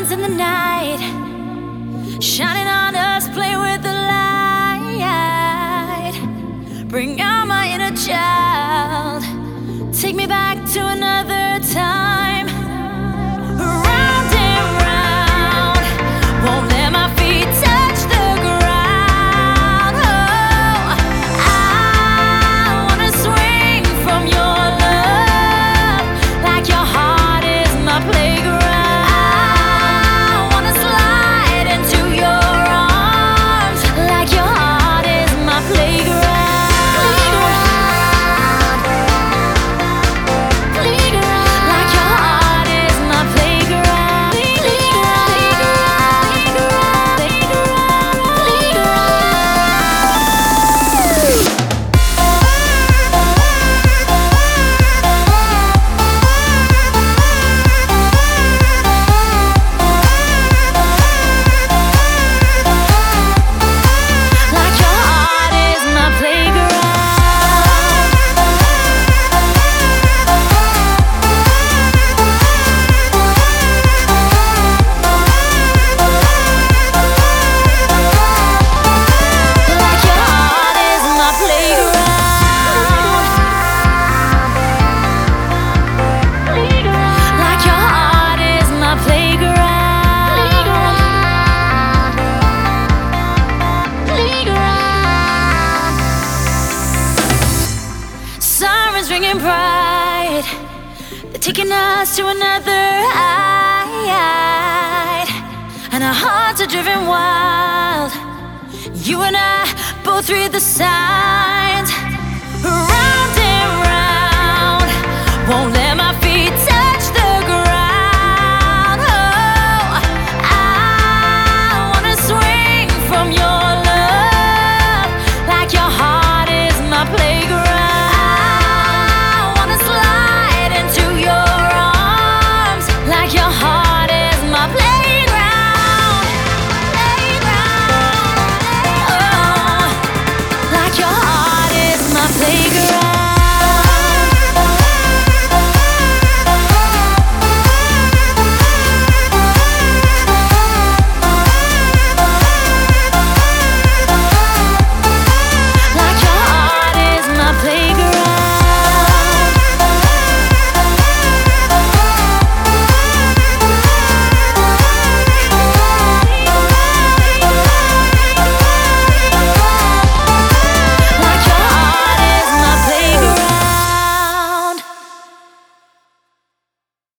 diamonds in the night, shining. burning bright. They're taking us to another height, and our hearts are driven wild. You and I both read the signs.